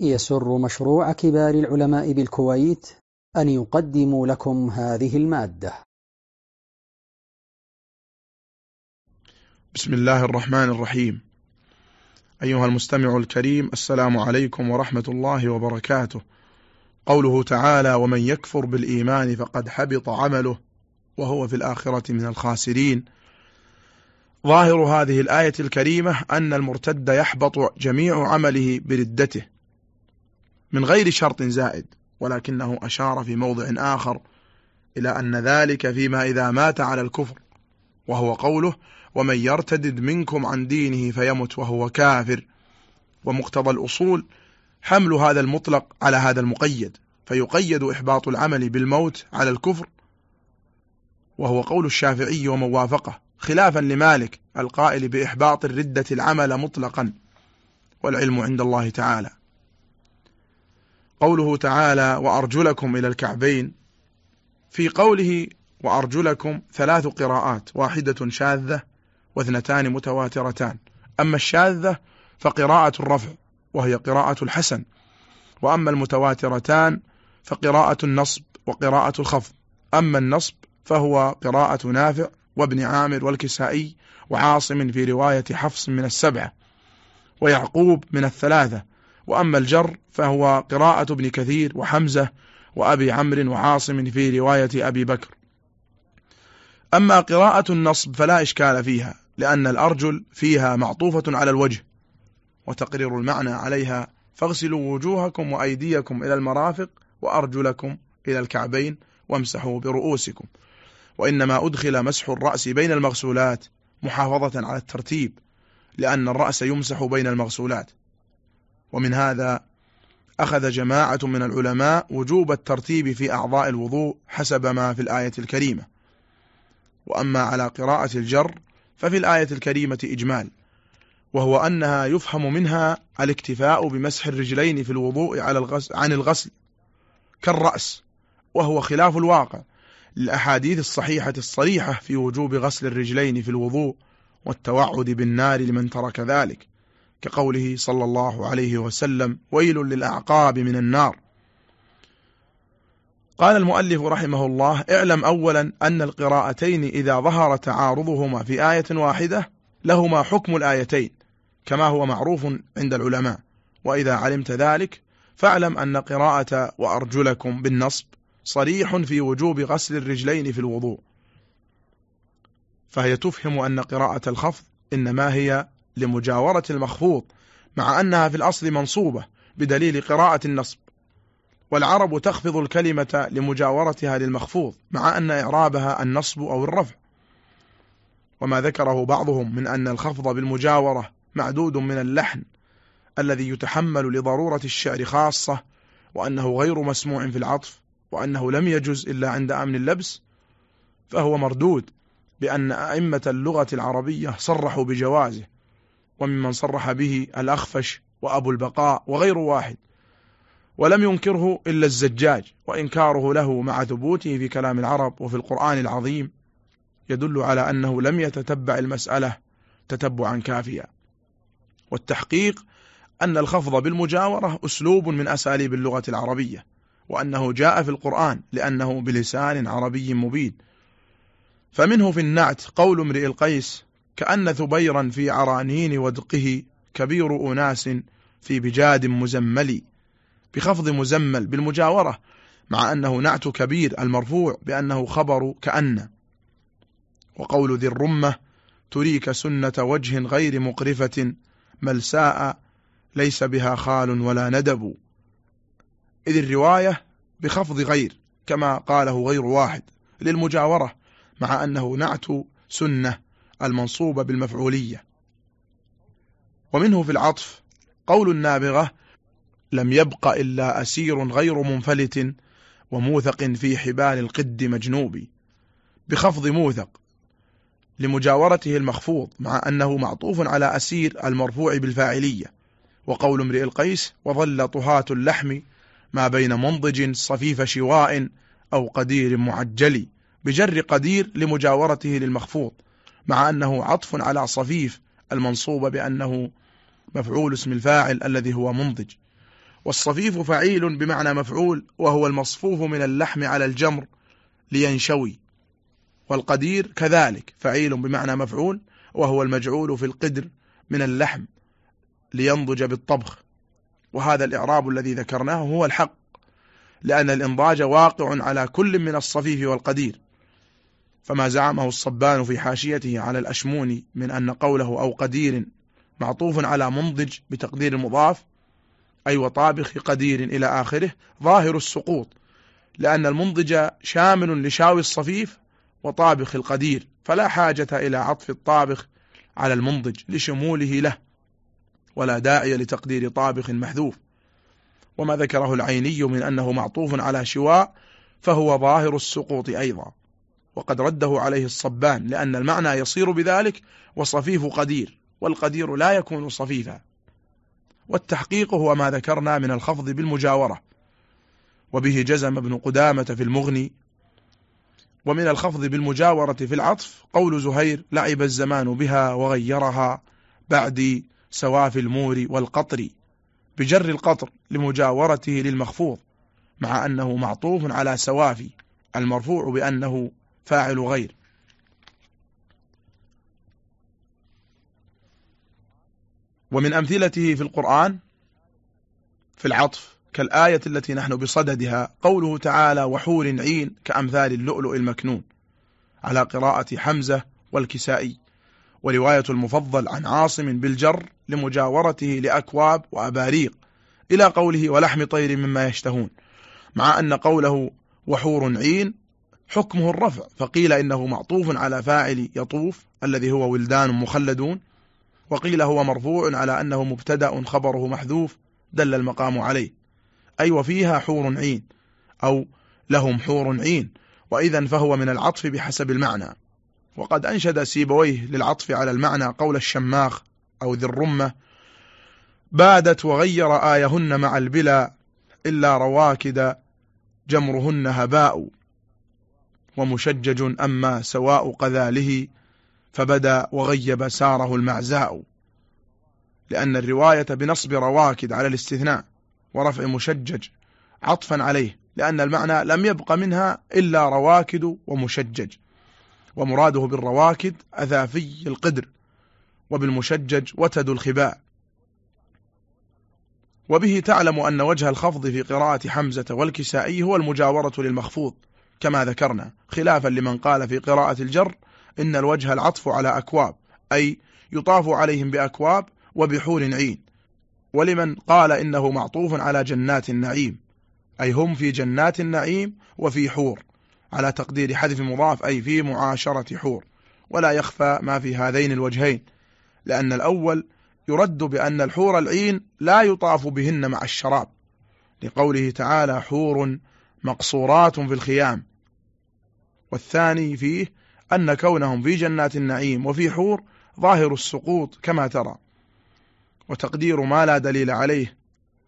يسر مشروع كبار العلماء بالكويت أن يقدم لكم هذه المادة. بسم الله الرحمن الرحيم. أيها المستمع الكريم السلام عليكم ورحمة الله وبركاته. قوله تعالى ومن يكفر بالإيمان فقد حبط عمله وهو في الآخرة من الخاسرين ظاهر هذه الآية الكريمة أن المرتد يحبط جميع عمله بردته. من غير شرط زائد ولكنه أشار في موضع آخر إلى أن ذلك فيما إذا مات على الكفر وهو قوله ومن يرتدد منكم عن دينه فيمت وهو كافر. ومقتضى الأصول حمل هذا المطلق على هذا المقيد فيقيد إحباط العمل بالموت على الكفر وهو قول الشافعي ومن وافقه خلافا لمالك القائل بإحباط الردة العمل مطلقا والعلم عند الله تعالى. قوله تعالى وأرجلكم إلى الكعبين في قوله وأرجلكم ثلاث قراءات واحدة شاذة واثنتان متواترتان. أما الشاذة فقراءة الرفع وهي قراءة الحسن. وأما المتواترتان فقراءة النصب وقراءة الخفض. أما النصب فهو قراءة نافع وابن عامر والكسائي وعاصم في رواية حفص من السبعة ويعقوب من الثلاثة وأما الجر فهو قراءة ابن كثير وحمزة وأبي عمرو وعاصم في رواية أبي بكر. أما قراءة النصب فلا إشكال فيها لأن الأرجل فيها معطوفة على الوجه وتقرير المعنى عليها فاغسلوا وجوهكم وأيديكم إلى المرافق وأرجلكم إلى الكعبين وامسحوا برؤوسكم. وإنما أدخل مسح الرأس بين المغسولات محافظة على الترتيب لأن الرأس يمسح بين المغسولات. ومن هذا أخذ جماعة من العلماء وجوب الترتيب في أعضاء الوضوء حسب ما في الآية الكريمة. وأما على قراءة الجر ففي الآية الكريمة إجمال وهو أنها يفهم منها الاكتفاء بمسح الرجلين في الوضوء على الغسل عن الغسل كالرأس وهو خلاف الواقع للأحاديث الصحيحة الصريحة في وجوب غسل الرجلين في الوضوء والتوعد بالنار لمن ترك ذلك. كقوله صلى الله عليه وسلم ويل للأعقاب من النار. قال المؤلف رحمه الله اعلم أولا أن القراءتين إذا ظهر تعارضهما في آية واحدة لهما حكم الآيتين كما هو معروف عند العلماء. وإذا علمت ذلك فاعلم أن قراءة وأرجلكم بالنصب صريح في وجوب غسل الرجلين في الوضوء. فهي تفهم أن قراءة الخفض إنما هي لمجاورة المخفوض مع أنها في الأصل منصوبة بدليل قراءة النصب. والعرب تخفض الكلمة لمجاورتها للمخفوض مع أن إعرابها النصب أو الرفع. وما ذكره بعضهم من أن الخفض بالمجاورة معدود من اللحن الذي يتحمل لضرورة الشعر خاصة وأنه غير مسموع في العطف وأنه لم يجز إلا عند أمن اللبس. فهو مردود بأن أئمة اللغة العربية صرحوا بجوازه وممن صرح به الأخفش وأبو البقاء وغير واحد ولم ينكره إلا الزجاج وإنكاره له مع ثبوته في كلام العرب وفي القرآن العظيم يدل على أنه لم يتتبع المسألة تتبعا كافيا. والتحقيق أن الخفض بالمجاورة أسلوب من أساليب اللغة العربية وأنه جاء في القرآن لأنه بلسان عربي مبين. فمنه في النعت قول امرئ القيس كأن ثبيرا في عرانين ودقه كبير أناس في بجاد مزمل بخفض مزمل بالمجاورة مع أنه نعت كبير المرفوع بأنه خبر كأن. وقول ذي الرمة تريك سنة وجه غير مقرفة ملساء ليس بها خال ولا ندب. إذ الرواية بخفض غير كما قاله غير واحد للمجاورة مع أنه نعت سنة المنصوبة بالمفعولية. ومنه في العطف قول النابغة لم يبق إلا أسير غير منفلت وموثق في حبال القد مجنوب بخفض موثق لمجاورته المخفوض مع أنه معطوف على أسير المرفوع بالفاعلية. وقول امرئ القيس وظل طهاة اللحم ما بين منضج صفيف شواء أو قدير معجل بجر قدير لمجاورته للمخفوض. مع أنه عطف على صفيف المنصوب بأنه مفعول اسم الفاعل الذي هو منضج. والصفيف فعيل بمعنى مفعول وهو المصفوف من اللحم على الجمر لينشوي. والقدير كذلك فعيل بمعنى مفعول وهو المجعول في القدر من اللحم لينضج بالطبخ. وهذا الإعراب الذي ذكرناه هو الحق لأن الإنضاج واقع على كل من الصفيف والقدير. فما زعمه الصبان في حاشيته على الأشموني من أن قوله أو قدير معطوف على منضج بتقدير المضاف أي وطابخ قدير إلى آخره ظاهر السقوط لأن المنضج شامل لشاوي الصفيف وطابخ القدير فلا حاجة إلى عطف الطابخ على المنضج لشموله له ولا داعي لتقدير طابخ محذوف. وما ذكره العيني من أنه معطوف على شواء فهو ظاهر السقوط أيضا. وقد رده عليه الصبان لأن المعنى يصير بذلك وصفيف قدير والقدير لا يكون صفيفا. والتحقيق هو ما ذكرنا من الخفض بالمجاورة وبه جزم ابن قدامة في المغني. ومن الخفض بالمجاورة في العطف قول زهير لعب الزمان بها وغيرها بعد سواف المور والقطر بجر القطر لمجاورته للمخفوض مع أنه معطوف على سوافي المرفوع بأنه فاعل غير. ومن أمثلته في القرآن في العطف كالآية التي نحن بصددها قوله تعالى وحور عين كأمثال اللؤلؤ المكنون على قراءة حمزة والكسائي. ورواية المفضل عن عاصم بالجر لمجاورته لأكواب وأباريق إلى قوله ولحم طير مما يشتهون مع أن قوله وحور عين حكمه الرفع. فقيل إنه معطوف على فاعل يطوف الذي هو ولدان مخلدون. وقيل هو مرفوع على أنه مبتدأ خبره محذوف دل المقام عليه. أي وفيها حور عين أو لهم حور عين. وإذا فهو من العطف بحسب المعنى. وقد أنشد سيبويه للعطف على المعنى قول الشماخ أو ذي الرمة بادت وغير آيهن مع البلا إلا رواكد جمرهن هباء. ومشجج أما سواء قذاله فبدا وغيب ساره المعزاء. لأن الرواية بنصب رواكد على الاستثناء ورفع مشجج عطفا عليه لأن المعنى لم يبق منها إلا رواكد ومشجج. ومراده بالرواكد أثافي القدر وبالمشجج وتد الخباء. وبه تعلم أن وجه الخفض في قراءة حمزة والكسائي هو المجاورة للمخفوض. كما ذكرنا خلافا لمن قال في قراءة الجر إن الوجه العطف على أكواب أي يطاف عليهم بأكواب وبحور عين. ولمن قال إنه معطوف على جنات النعيم أي هم في جنات النعيم وفي حور على تقدير حذف مضاف أي في معاشرة حور. ولا يخفى ما في هذين الوجهين لأن الأول يرد بأن الحور العين لا يطاف بهن مع الشراب. لقوله تعالى حور مقصورات في الخيام. والثاني فيه أن كونهم في جنات النعيم وفي حور ظاهر السقوط كما ترى. وتقدير ما لا دليل عليه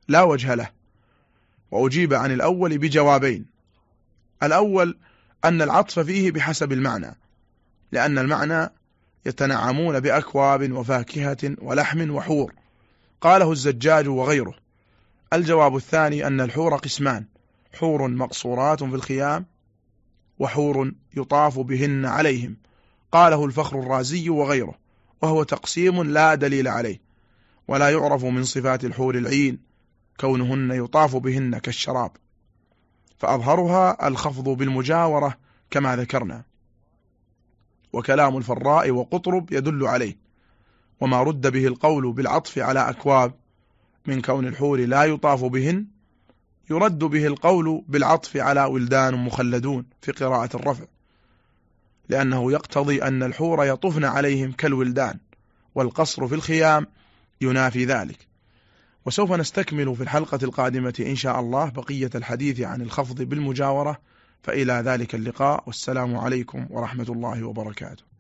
لا وجه له. وأجيب عن الأول بجوابين. الأول أن العطف فيه بحسب المعنى لأن المعنى يتنعمون بأكواب وفاكهة ولحم وحور. قاله الزجاج وغيره. الجواب الثاني أن الحور قسمان. حور مقصورات في الخيام وحور يطاف بهن عليهم. قاله الفخر الرازي وغيره وهو تقسيم لا دليل عليه ولا يعرف من صفات الحور العين كونهن يطاف بهن كالشراب. فأظهرها الخفض بالمجاورة كما ذكرنا. وكلام الفراء وقطرب يدل عليه وما رد به القول بالعطف على أكواب من كون الحور لا يطاف بهن يرد به القول بالعطف على ولدان مخلدون في قراءة الرفع لأنه يقتضي أن الحور يطفن عليهم كالولدان والقصر في الخيام ينافي ذلك. وسوف نستكمل في الحلقة القادمة إن شاء الله بقية الحديث عن الخفض بالمجاورة فإلى ذلك اللقاء والسلام عليكم ورحمة الله وبركاته.